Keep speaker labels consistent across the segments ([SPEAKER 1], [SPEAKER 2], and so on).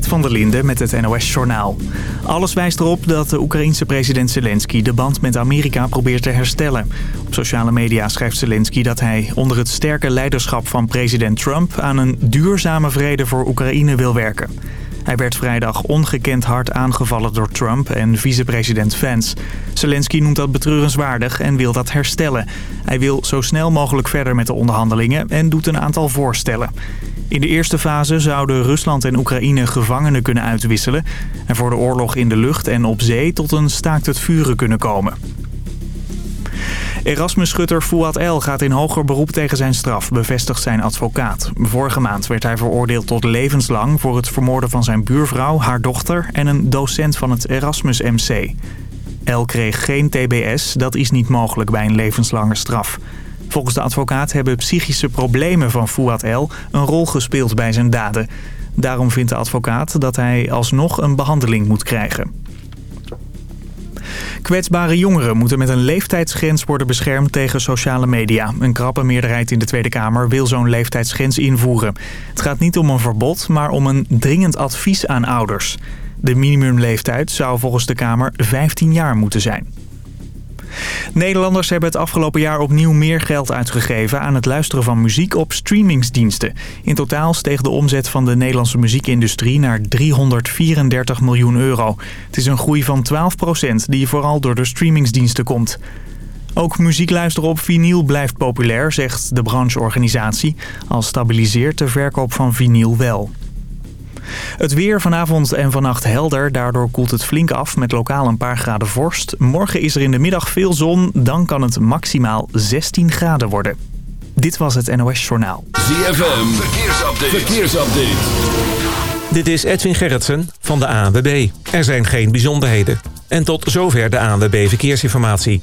[SPEAKER 1] Van der Linde met het NOS-journaal. Alles wijst erop dat de Oekraïense president Zelensky de band met Amerika probeert te herstellen. Op sociale media schrijft Zelensky dat hij onder het sterke leiderschap van president Trump... aan een duurzame vrede voor Oekraïne wil werken. Hij werd vrijdag ongekend hard aangevallen door Trump en vicepresident Vance. Zelensky noemt dat betreurenswaardig en wil dat herstellen. Hij wil zo snel mogelijk verder met de onderhandelingen en doet een aantal voorstellen. In de eerste fase zouden Rusland en Oekraïne gevangenen kunnen uitwisselen... en voor de oorlog in de lucht en op zee tot een staakt het vuren kunnen komen. Erasmus-schutter Fouad El gaat in hoger beroep tegen zijn straf, bevestigt zijn advocaat. Vorige maand werd hij veroordeeld tot levenslang voor het vermoorden van zijn buurvrouw, haar dochter en een docent van het Erasmus-MC. El kreeg geen TBS, dat is niet mogelijk bij een levenslange straf. Volgens de advocaat hebben psychische problemen van Fouad El een rol gespeeld bij zijn daden. Daarom vindt de advocaat dat hij alsnog een behandeling moet krijgen. Kwetsbare jongeren moeten met een leeftijdsgrens worden beschermd tegen sociale media. Een krappe meerderheid in de Tweede Kamer wil zo'n leeftijdsgrens invoeren. Het gaat niet om een verbod, maar om een dringend advies aan ouders. De minimumleeftijd zou volgens de Kamer 15 jaar moeten zijn. Nederlanders hebben het afgelopen jaar opnieuw meer geld uitgegeven aan het luisteren van muziek op streamingsdiensten. In totaal steeg de omzet van de Nederlandse muziekindustrie naar 334 miljoen euro. Het is een groei van 12 procent die vooral door de streamingsdiensten komt. Ook muziek luisteren op vinyl blijft populair, zegt de brancheorganisatie. Al stabiliseert de verkoop van vinyl wel. Het weer vanavond en vannacht helder. Daardoor koelt het flink af met lokaal een paar graden vorst. Morgen is er in de middag veel zon. Dan kan het maximaal 16 graden worden. Dit was het NOS Journaal.
[SPEAKER 2] ZFM, verkeersupdate. verkeersupdate.
[SPEAKER 3] Dit is Edwin Gerritsen van de ANWB. Er zijn geen bijzonderheden. En tot zover de ANWB Verkeersinformatie.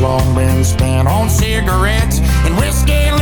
[SPEAKER 4] Long been spent on cigarettes and whiskey,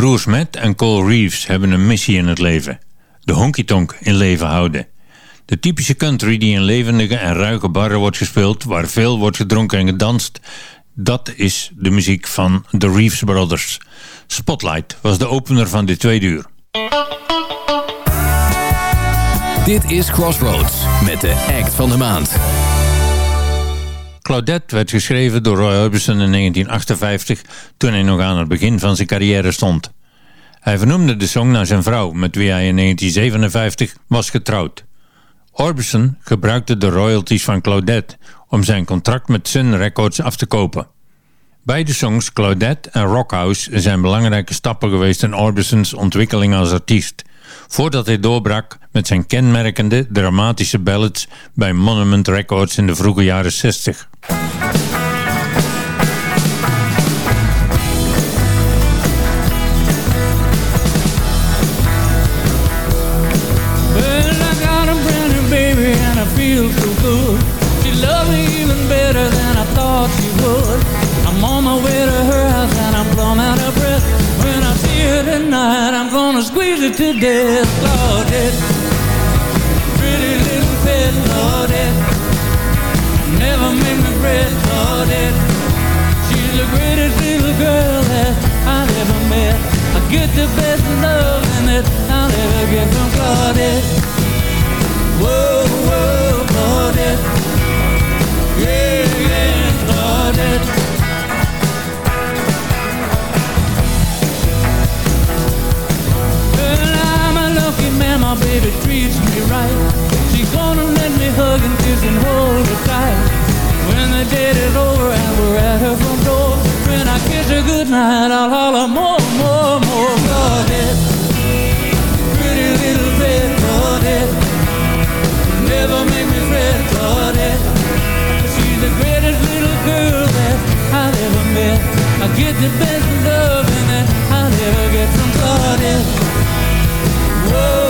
[SPEAKER 5] broers Matt en Cole Reeves hebben een missie in het leven. De honky-tonk in leven houden. De typische country die in levendige en ruige barren wordt gespeeld... waar veel wordt gedronken en gedanst... dat is de muziek van de Reeves Brothers. Spotlight was de opener van dit tweede uur.
[SPEAKER 6] Dit is Crossroads met de act van de maand.
[SPEAKER 5] Claudette werd geschreven door Roy Orbison in 1958 toen hij nog aan het begin van zijn carrière stond. Hij vernoemde de song naar zijn vrouw met wie hij in 1957 was getrouwd. Orbison gebruikte de royalties van Claudette om zijn contract met Sun Records af te kopen. Beide songs Claudette en Rockhouse zijn belangrijke stappen geweest in Orbison's ontwikkeling als artiest, voordat hij doorbrak met zijn kenmerkende dramatische ballads bij Monument Records in de vroege jaren 60.
[SPEAKER 7] Her death. Claudette, pretty little pet, Claudette. Never make me fret, Claudette. She's the greatest little girl that I've ever met. I get the best loving that I'll ever get from Claudette. Whoa, man, treats me right. She's gonna let me hug and kiss and hold her tight. When the date is over and we're at her front door, when I kiss her goodnight, I'll holler more, more, more, Claudette. Pretty little bit, Claudette. Never make me fret, Claudette. She's the greatest little girl that I've ever met. I get the best loving that I'll ever get from Claudette. Whoa,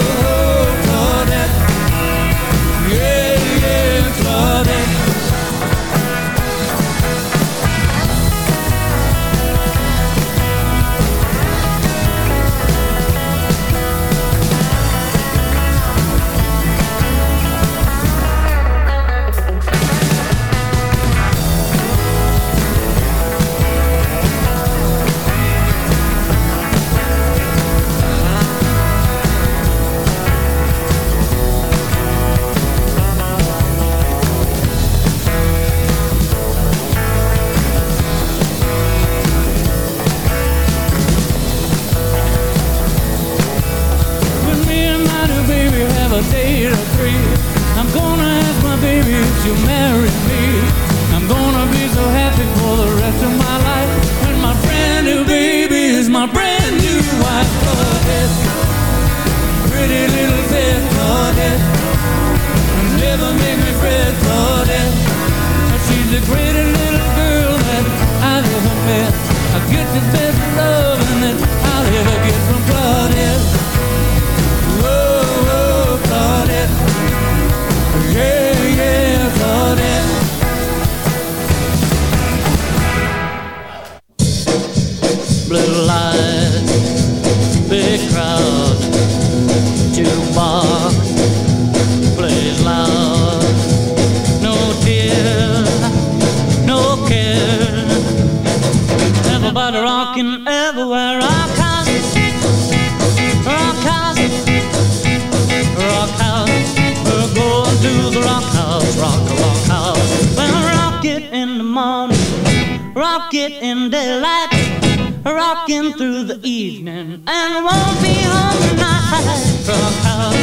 [SPEAKER 7] rocking through the evening, and won't be home tonight. Rock house,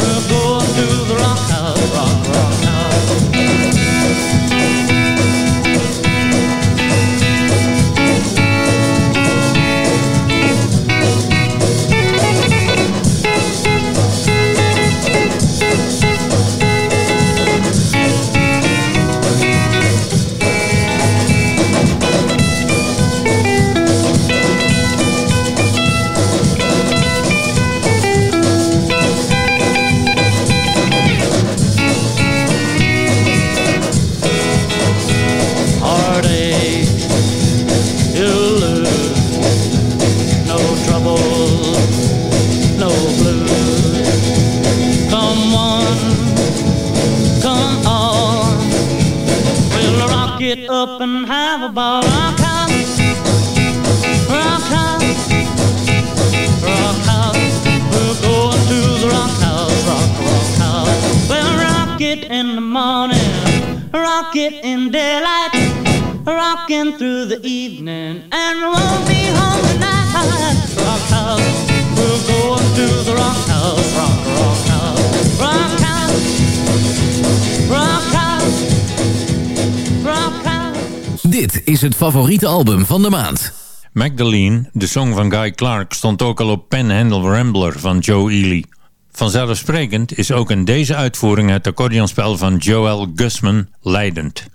[SPEAKER 7] we're going to the rock house, rock, rock house. Up and have a ball. Rock house, rock house, rock house. We're going to the rock house, rock, rock house. We'll rock it in the morning, rock it in daylight, rocking through the evening, and we won't be home tonight. Rock house, we're going to the rock house,
[SPEAKER 6] Dit is het favoriete album van de maand.
[SPEAKER 8] Magdalene, de song van Guy Clark, stond ook al op Panhandle Rambler van Joe Ely. Vanzelfsprekend is ook in deze uitvoering het accordeonspel van Joel Gusman leidend.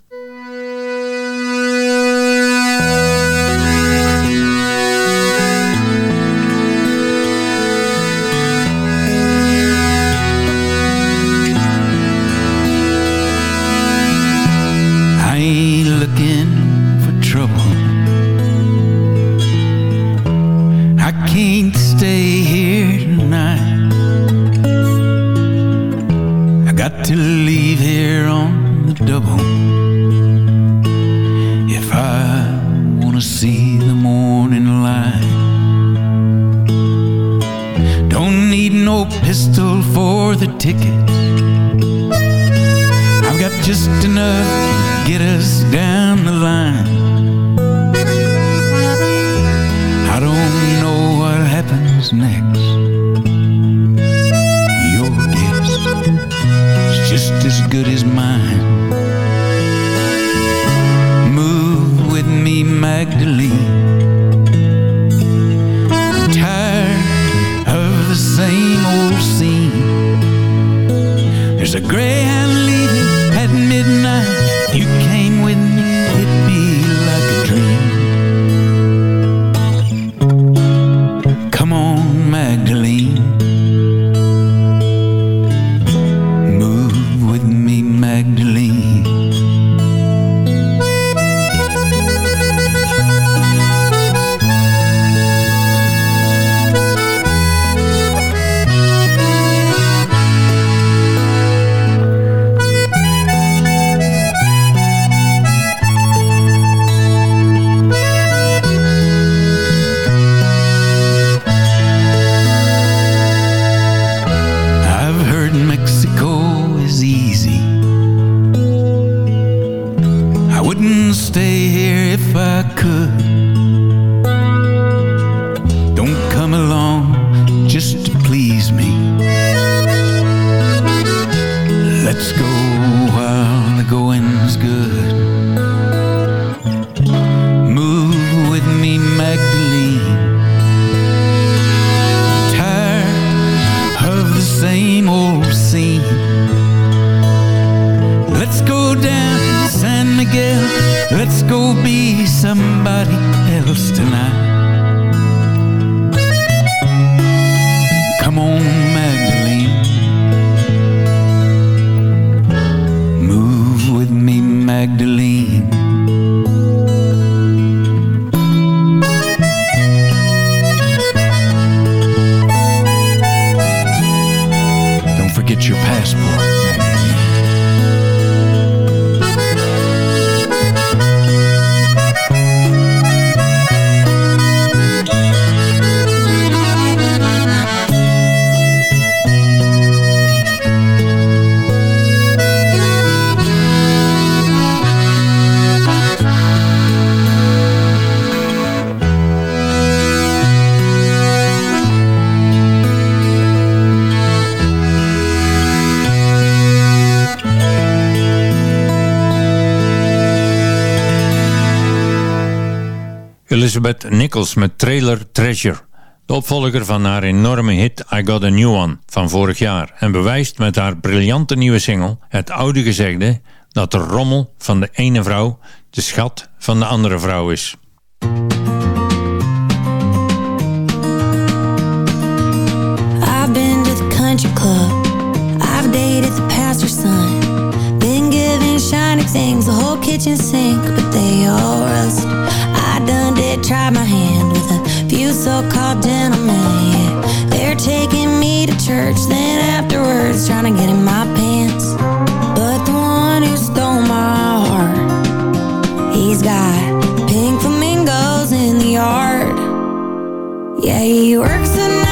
[SPEAKER 8] Elizabeth Nichols met Trailer Treasure. De opvolger van haar enorme hit I Got a New One van vorig jaar. En bewijst met haar briljante nieuwe single het oude gezegde dat de rommel van de ene vrouw de schat van de andere vrouw is.
[SPEAKER 9] I've been to the country club. I've dated the pastor's son. Been given shiny things, the whole kitchen sink, but they all rust. done did try my hand with a few so-called gentlemen. Yeah. They're taking me to church, then afterwards trying to get in my pants. But the one who stole my heart, he's got pink flamingos in the yard. Yeah, he works the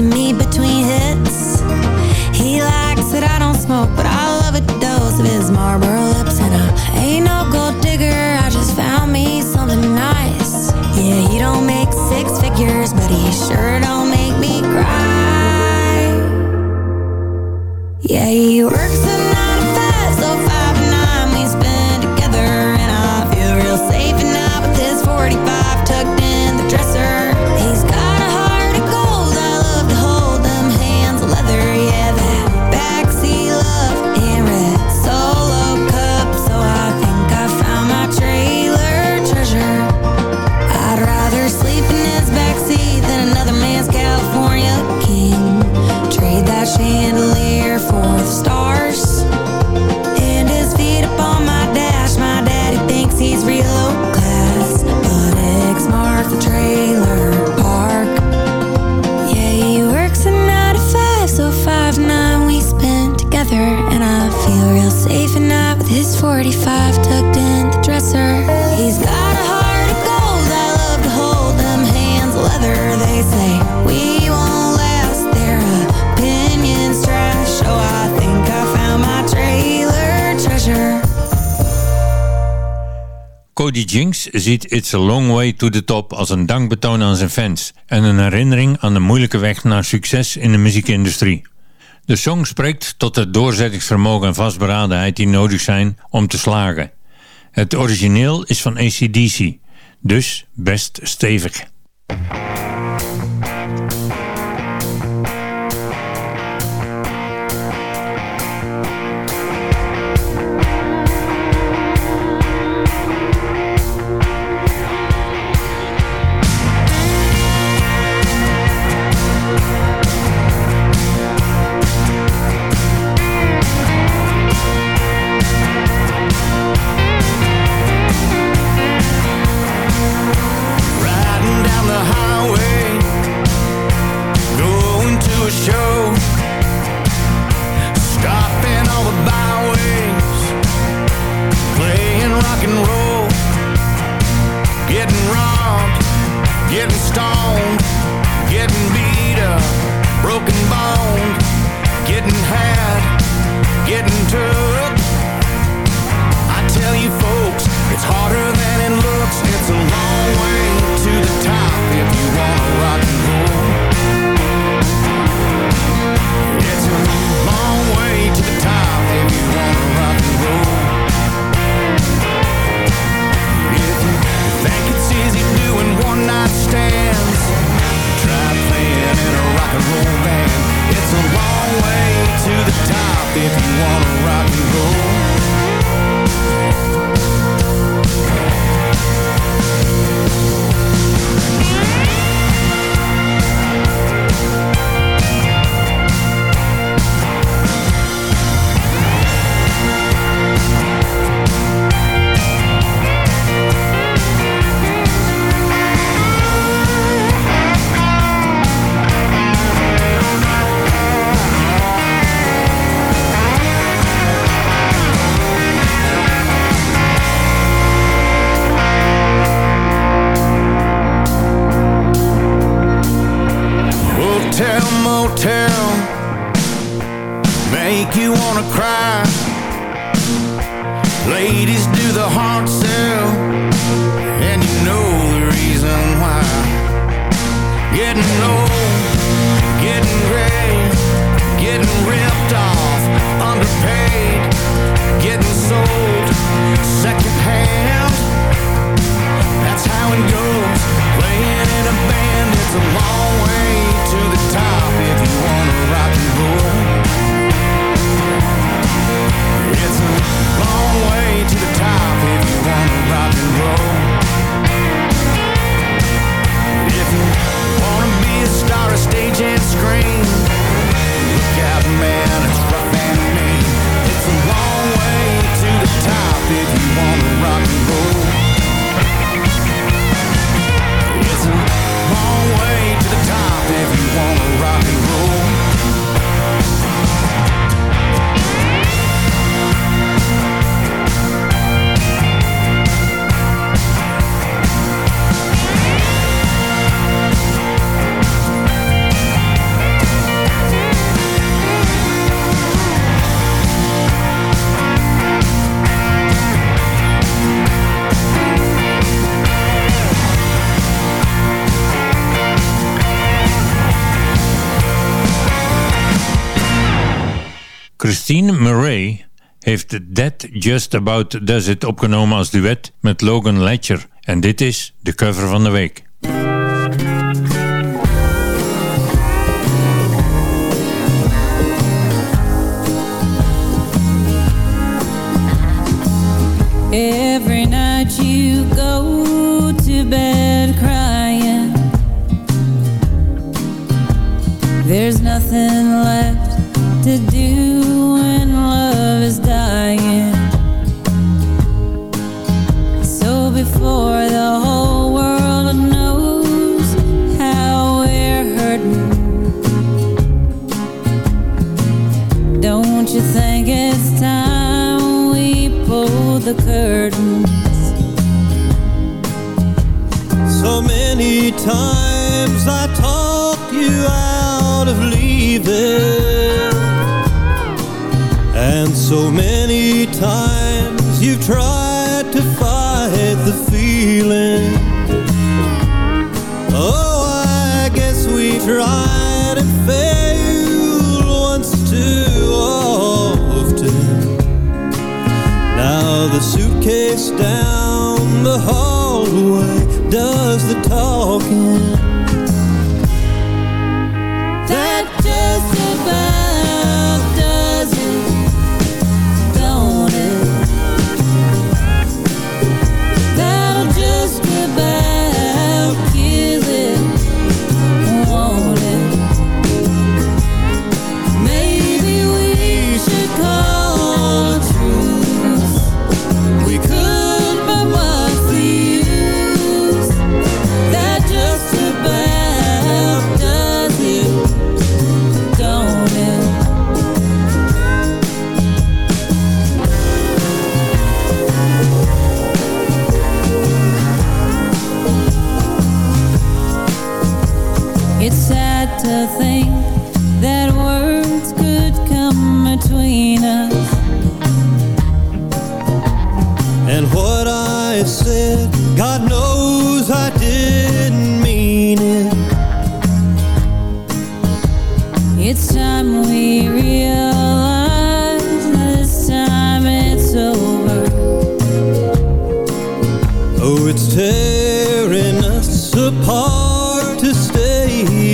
[SPEAKER 9] kissing me between hits. He likes that I don't smoke, but I love a dose of his Marlboro lips. And I ain't no gold digger, I just found me something nice. Yeah, he don't make six figures, but he sure don't make me cry. Yeah, he works
[SPEAKER 5] Ziet It's a Long Way to the Top als een dankbetoon aan zijn fans en een herinnering aan de moeilijke weg naar succes in de muziekindustrie. De song spreekt tot het doorzettingsvermogen en vastberadenheid die nodig zijn om te slagen. Het origineel is van ACDC, dus best stevig.
[SPEAKER 4] Getting stoned, getting beat up, broken boned, getting had, getting took. I tell you folks, it's harder than it looks. It's a long way to the top if you wanna rock and roll. It's doing one night stands, try playing in a rock and roll band. It's a long way to the top if you wanna rock and Crossroads.
[SPEAKER 10] Christine Murray heeft That Just About Does It opgenomen als duet met Logan Ledger. En dit is de cover van de week.
[SPEAKER 11] the curtains.
[SPEAKER 12] So many times I talked you out of leaving. And so many times you've tried to fight the feeling. Oh, I guess we tried. Now the suitcase down the hallway does the talking.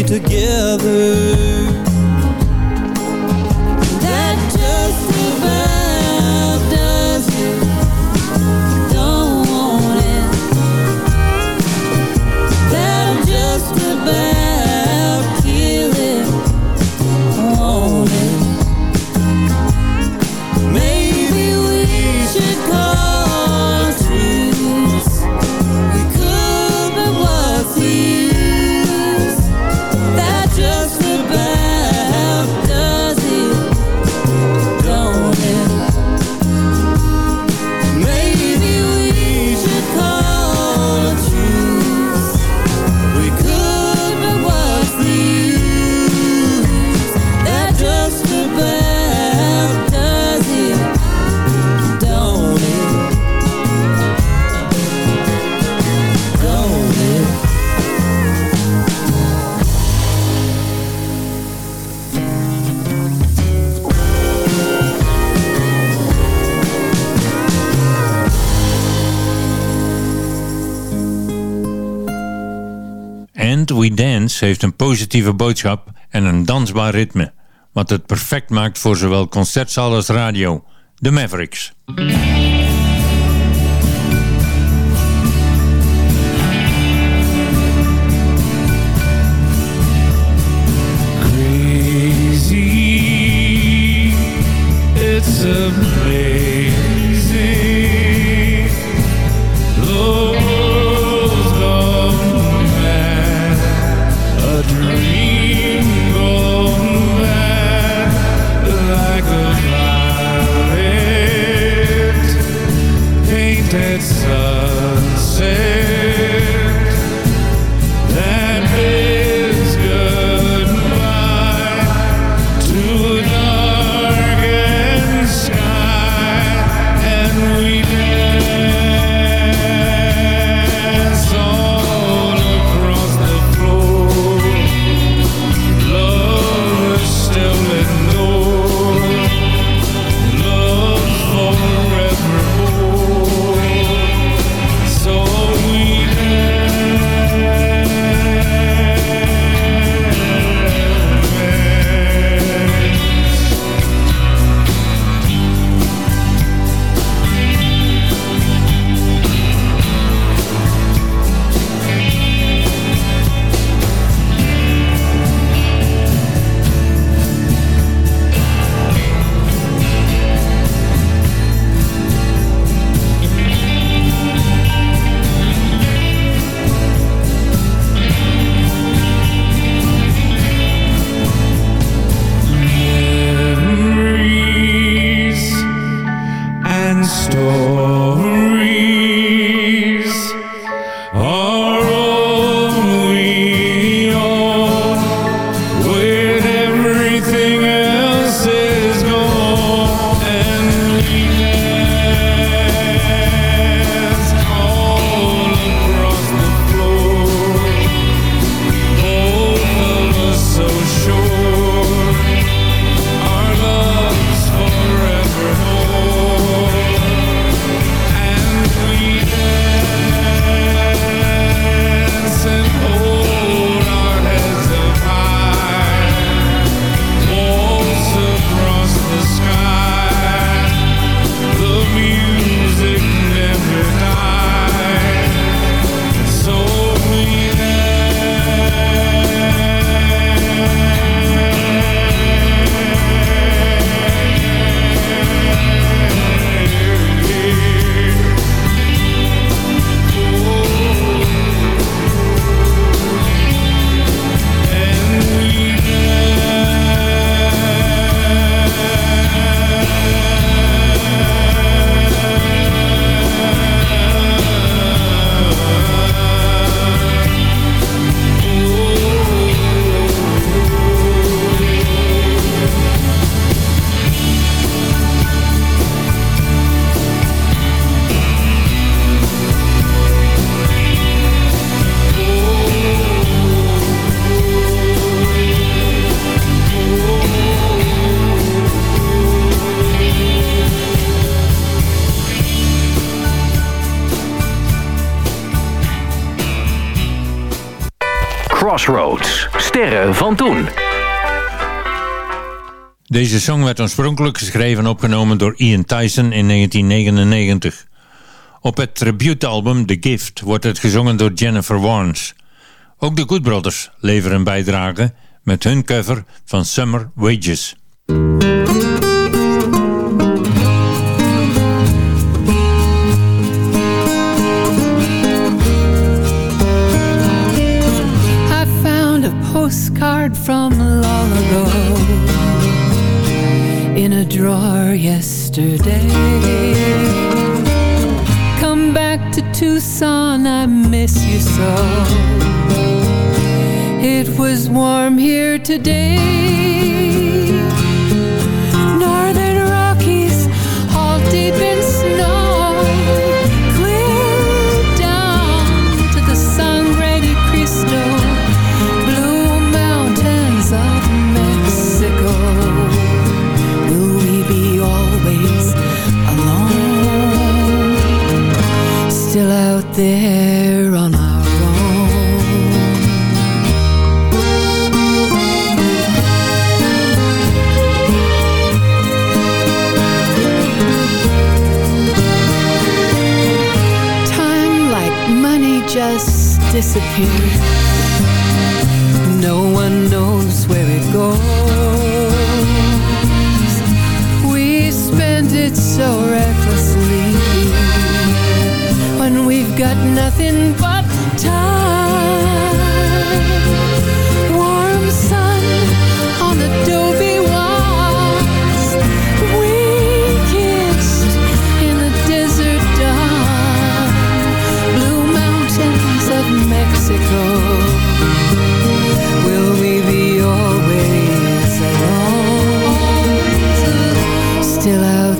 [SPEAKER 12] together.
[SPEAKER 10] Heeft een positieve boodschap en een dansbaar ritme, wat het perfect maakt voor zowel concertzaal als radio. De Mavericks.
[SPEAKER 5] Deze song werd oorspronkelijk geschreven en opgenomen door Ian Tyson in 1999. Op het tributealbum The Gift wordt het gezongen door Jennifer Warnes. Ook de Good Brothers leveren een bijdrage met hun cover van Summer Wages.
[SPEAKER 13] yesterday. Come back to Tucson, I miss you so. It was warm here today. there on our own. Time like money just disappears. No one knows where it goes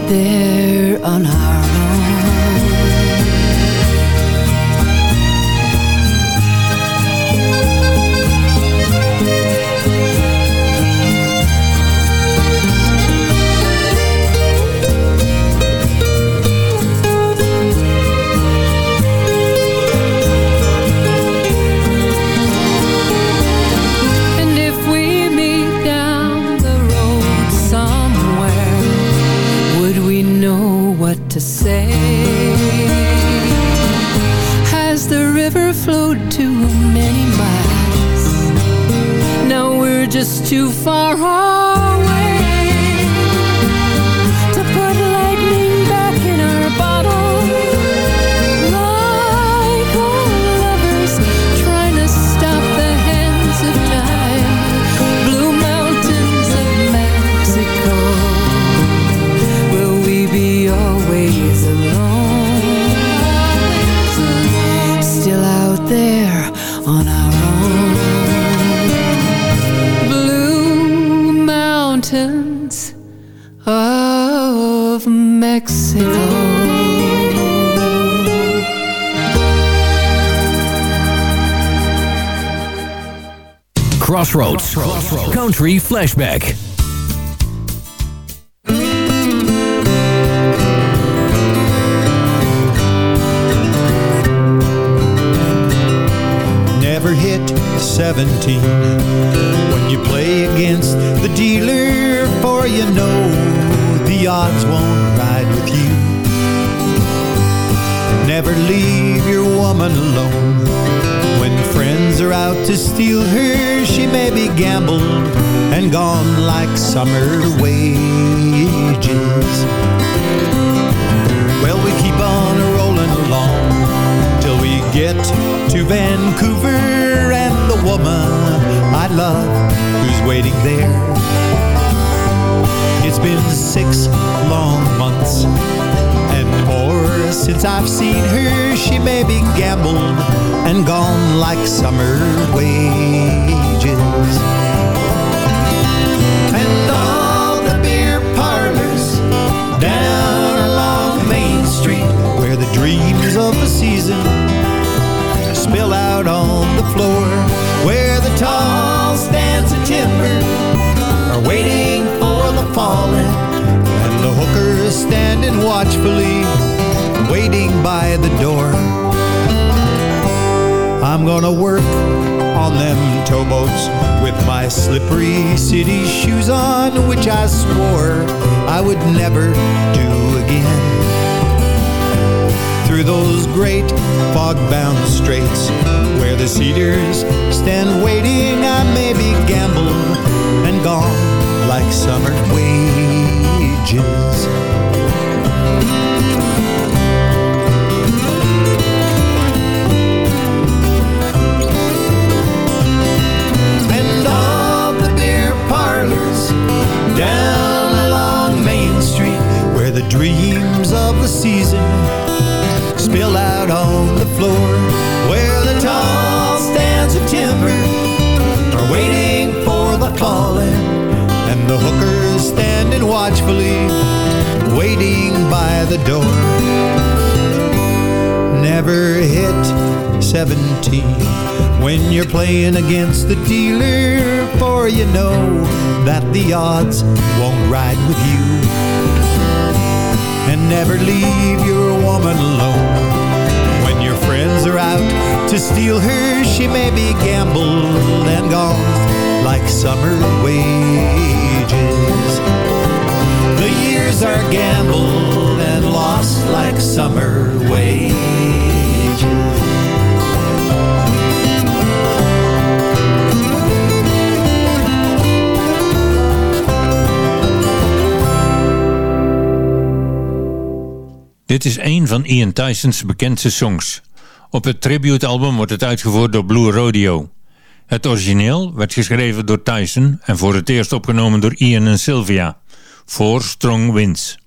[SPEAKER 13] there.
[SPEAKER 6] Crossroads. Country Flashback.
[SPEAKER 14] Never hit 17 when you play against the dealer, for you know the odds won't ride with you. Never leave your woman alone are out to steal her, she may be gambled and gone like summer wages. Well, we keep on rolling along till we get to Vancouver and the woman I love who's waiting there. It's been six long months since I've seen her. She may be gambled and gone like summer wages. And all the beer parlors down along Main Street where the dreams of the season spill out on the floor, where the tall stands of timber are waiting for the falling, and the hookers standing watchfully waiting by the door. I'm gonna work on them towboats with my slippery city shoes on, which I swore I would never do again. Through those great fog-bound straits where the cedars stand waiting, I may be gambled and gone like summer wages. Dreams of the season spill out on the floor, where the tall stands of timber are waiting for the calling, and the hookers standing watchfully, waiting by the door. Never hit 17 when you're playing against the dealer, for you know that the odds won't ride with you. Never leave your woman alone when your friends are out to steal her. She may be gambled and gone like summer wages. The years are gambled and lost like summer wages.
[SPEAKER 15] Dit is een van Ian Tyson's bekendste songs. Op het tributealbum wordt het uitgevoerd door Blue Rodeo. Het origineel werd geschreven door Tyson en voor het eerst opgenomen door Ian en Sylvia. Four Strong Winds.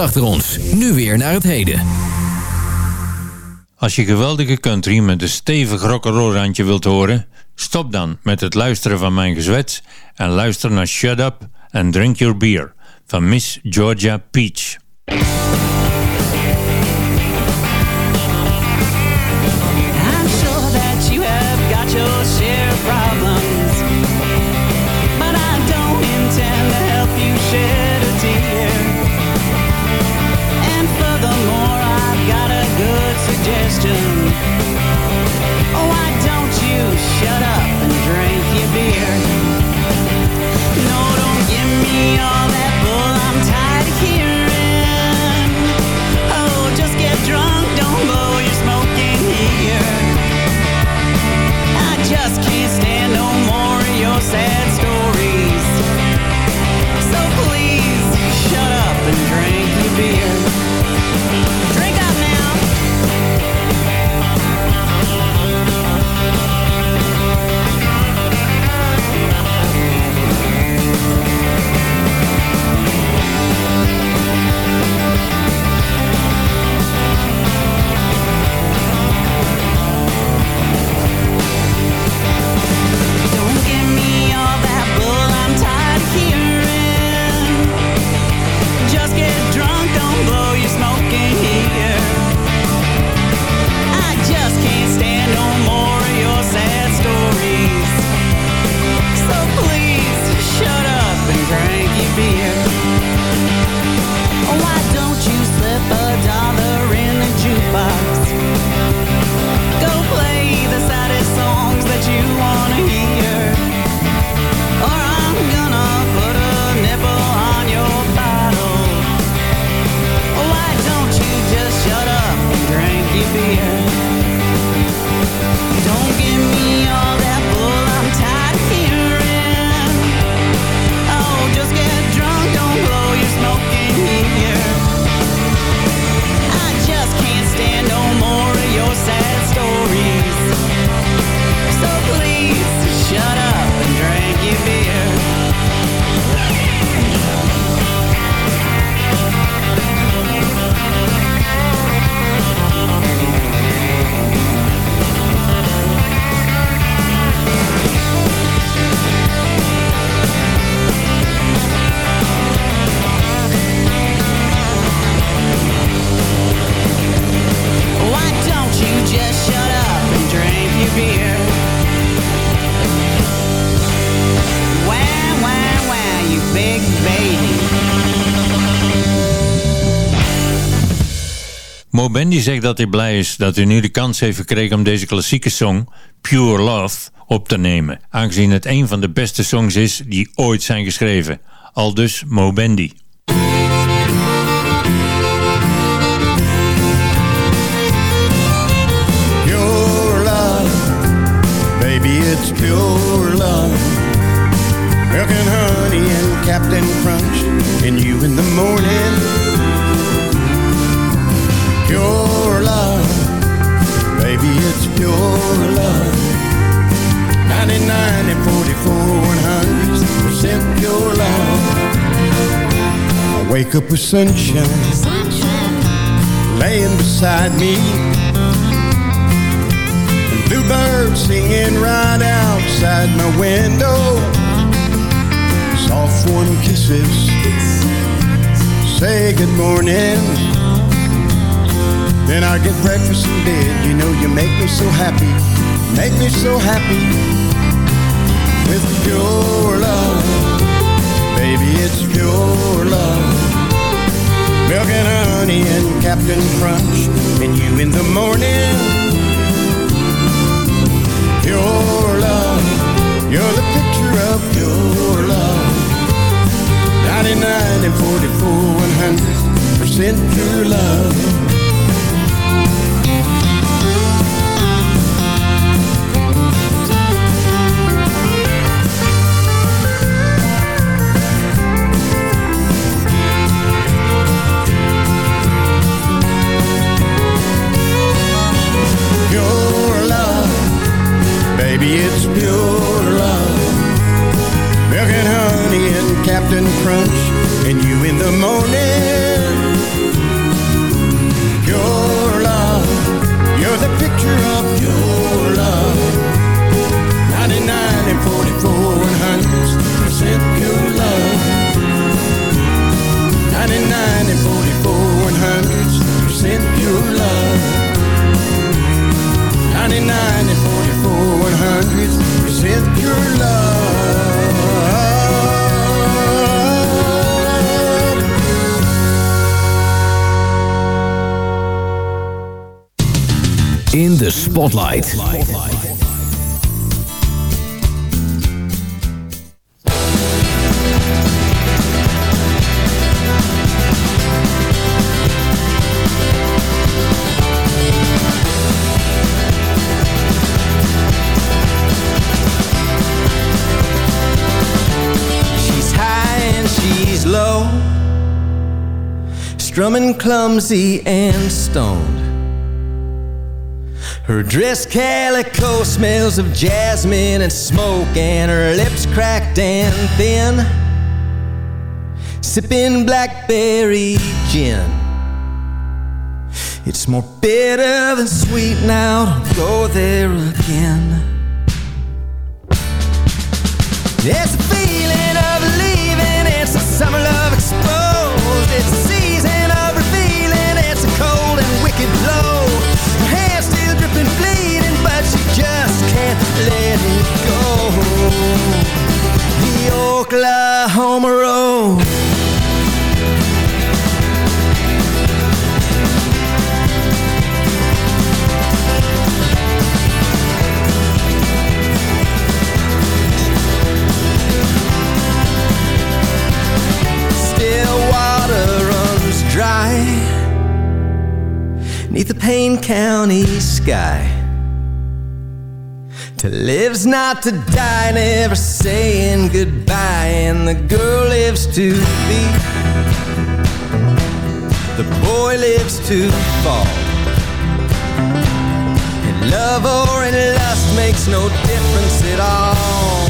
[SPEAKER 6] Achter ons. Nu weer naar het heden.
[SPEAKER 16] Als je geweldige country met een stevig rock'n'roll randje wilt horen, stop dan met het luisteren van mijn gezwets en luister naar Shut Up and Drink Your Beer van Miss Georgia Peach. Zegt dat hij blij is dat hij nu de kans heeft gekregen om deze klassieke song, Pure Love, op te nemen. Aangezien het een van de beste songs is die ooit zijn geschreven. Al dus Mo Bendy.
[SPEAKER 17] Pure love, baby, it's pure love. Honey and Captain Crunch, and you in the morning. Baby, it's pure love. 99 and 44 100 percent pure love. I wake up with sunshine, laying beside me. And bluebirds singing right outside my window. Soft warm kisses say good morning. Then I get breakfast in bed. You know you make me so happy, make me so happy with pure love. Baby, it's pure love. Milk and honey and Captain Crunch, and you in the morning. Pure love, you're the picture of pure love. 99 and 44, 100 percent pure love. Baby, it's pure love. Milk and honey and Captain Crunch, and you in the morning.
[SPEAKER 6] The Spotlight.
[SPEAKER 15] She's high and she's low, strumming clumsy and stoned. Her dress calico smells of jasmine and smoke, and her lips cracked and thin. Sipping blackberry gin. It's more bitter than sweet now. Don't go there again. It's a feeling of leaving. It's a summer love exposed. It's a season of revealing. It's a cold and wicked blow. Let it go. The Oklahoma road. Still water runs dry Neath the Payne County sky To live's not to die Never saying goodbye. And the girl lives to be. The boy lives to fall. And love or in lust Makes no difference at all.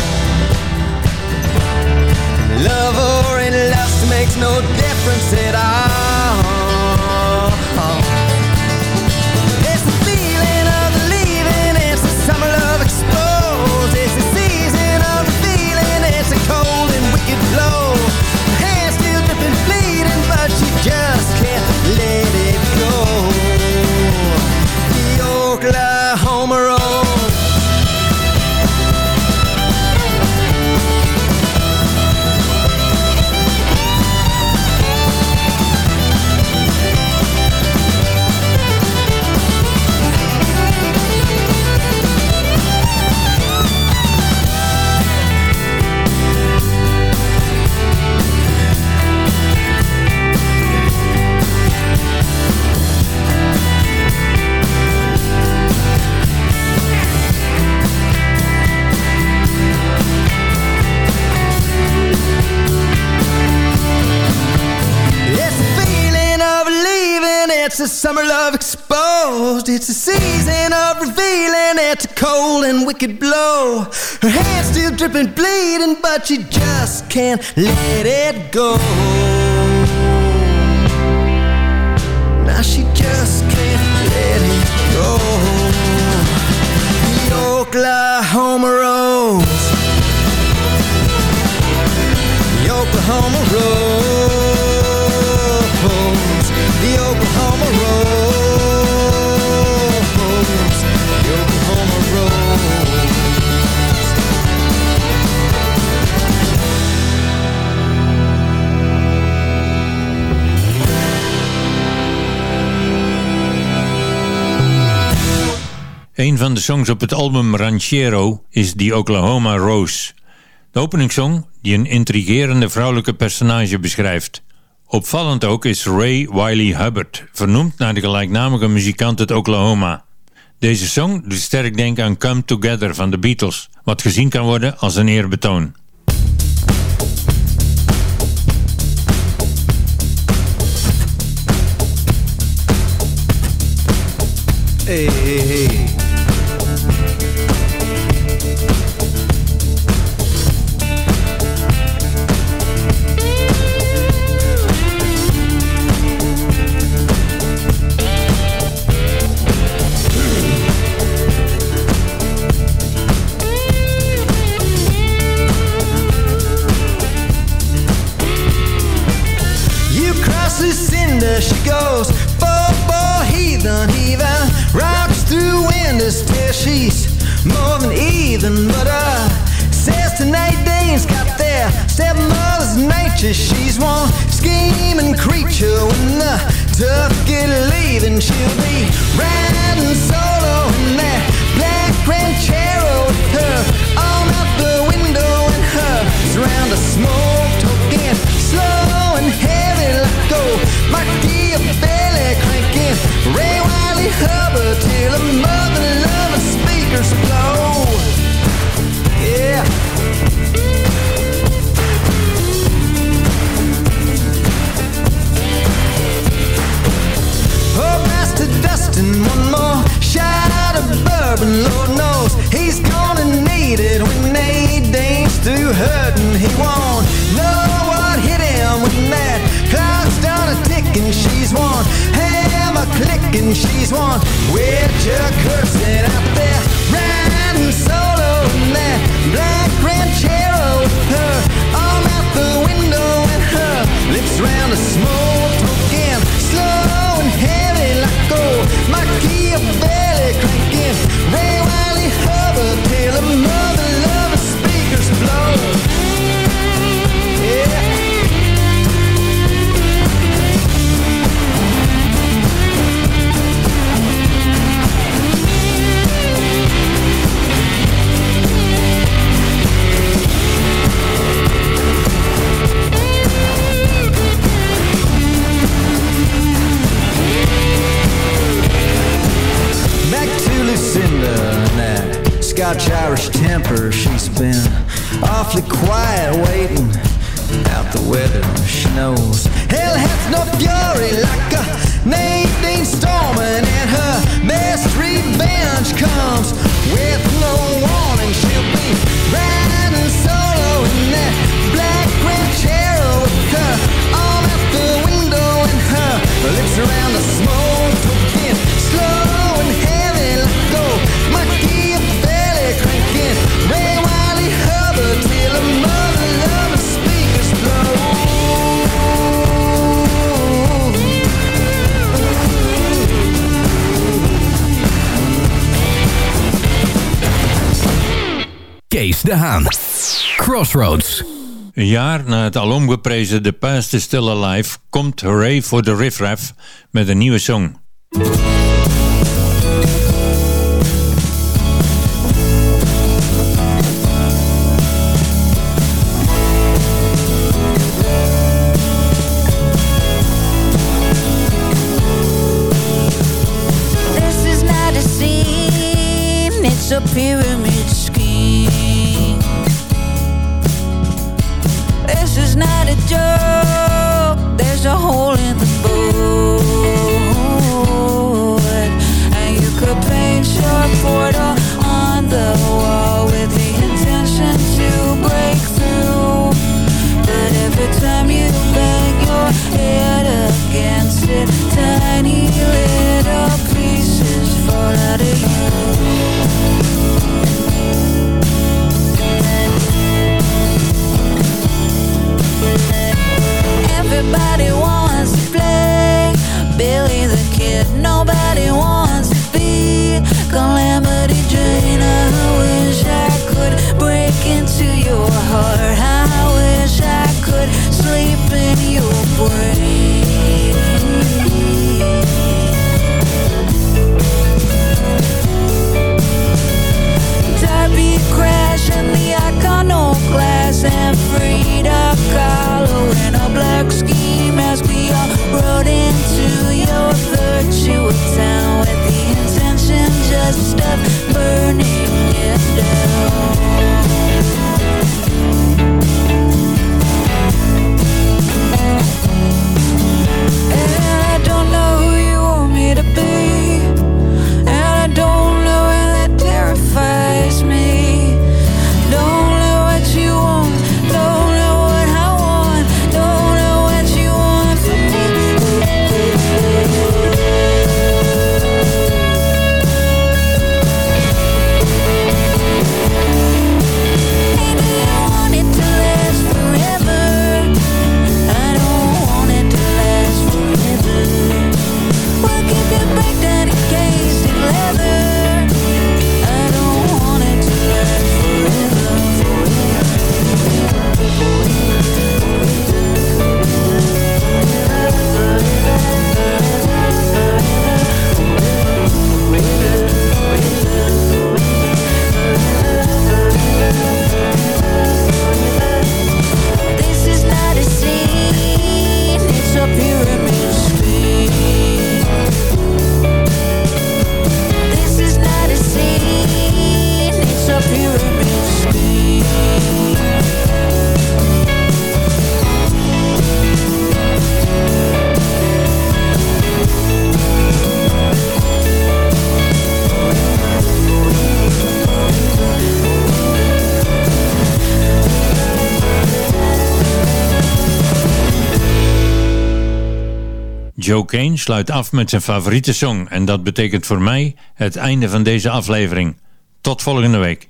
[SPEAKER 15] Love or in lust makes no difference at all. A summer love exposed. It's a season of revealing. It's a cold and wicked blow. Her hand's still dripping, bleeding, but she just can't let it go. Now she just can't let it go. The Oklahoma roads.
[SPEAKER 5] Een van de songs op het album Ranchero is The Oklahoma Rose. De openingssong die een intrigerende vrouwelijke personage beschrijft. Opvallend ook is Ray Wiley Hubbard, vernoemd naar de gelijknamige muzikant uit Oklahoma. Deze song doet sterk denken aan Come Together van de Beatles, wat gezien kan worden als een eerbetoon.
[SPEAKER 15] Hey, hey, hey. rapture. She's one scheming creature when the tough get leaving. She'll be riding solo in that black ranchero with her
[SPEAKER 6] Haan. Crossroads.
[SPEAKER 9] Een jaar na het alom geprezen The Past is Still Alive... komt Hooray voor de Riff Raff met een nieuwe song.
[SPEAKER 5] Joe Kane sluit af met zijn favoriete song en dat betekent voor mij het einde van deze aflevering. Tot volgende week.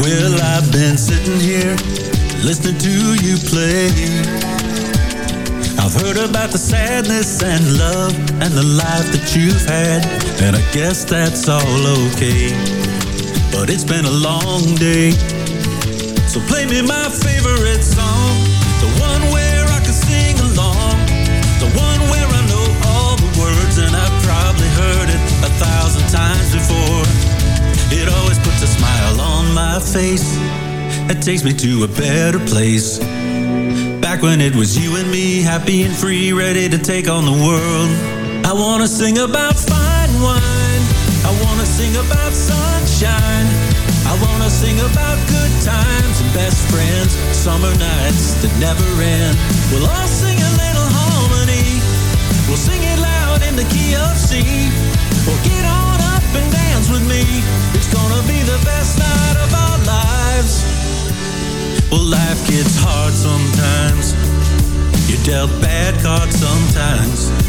[SPEAKER 8] Well, I've been sitting here listening to you play. I've heard about the sadness and love life that you've had, and I guess that's all okay. But it's been a long day, so play me my favorite song, the one where I can sing along, the one where I know all the words and I've probably heard it a thousand times before. It always puts a smile on my face. It takes me to a better place. Back when it was you and me, happy and free, ready to take on the world. I wanna sing about fine wine. I wanna sing about sunshine. I wanna sing about good times and best friends. Summer nights that never end. We'll all sing a little harmony. We'll sing it loud in the key of C. Well, get on up and dance with me. It's gonna be the best night of our lives. Well, life gets hard sometimes. You're dealt bad cards sometimes.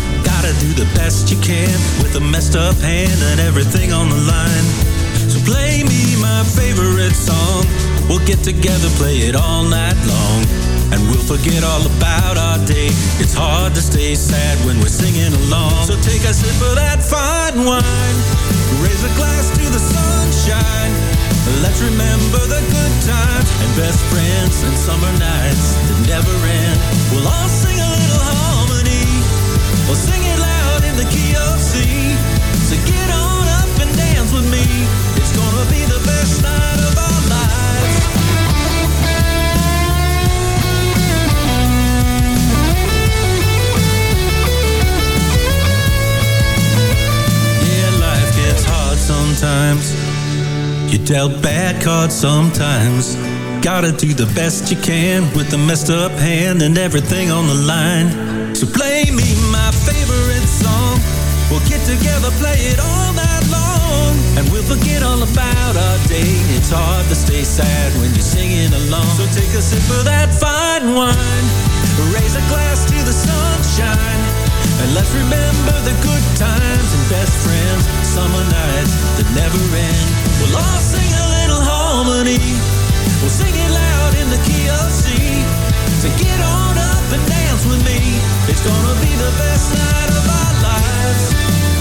[SPEAKER 8] Gotta do the best you can with a messed up hand and everything on the line. So play me my favorite song. We'll get together, play it all night long. And we'll forget all about our day. It's hard to stay sad when we're singing along. So take a sip of that fine wine. Raise a glass to the sunshine. Let's remember the good times and best friends and summer nights that never end. We'll all sing a little harmony. Sing it loud in the key of C. So get on up and dance with me. It's gonna be the best night of our lives. Yeah, life gets hard sometimes. You're dealt bad cards sometimes. Gotta do the best you can with a messed up hand and everything on the line. So play me get together, play it all night long. And we'll forget all about our day. It's hard to stay sad when you're singing along. So take a sip of that fine wine. Raise a glass to the sunshine. And let's remember the good times and best friends. Summer nights that never end. We'll all sing a little harmony. We'll sing it loud in the key of C. So get on up and dance with me. It's gonna be the best night of our lives.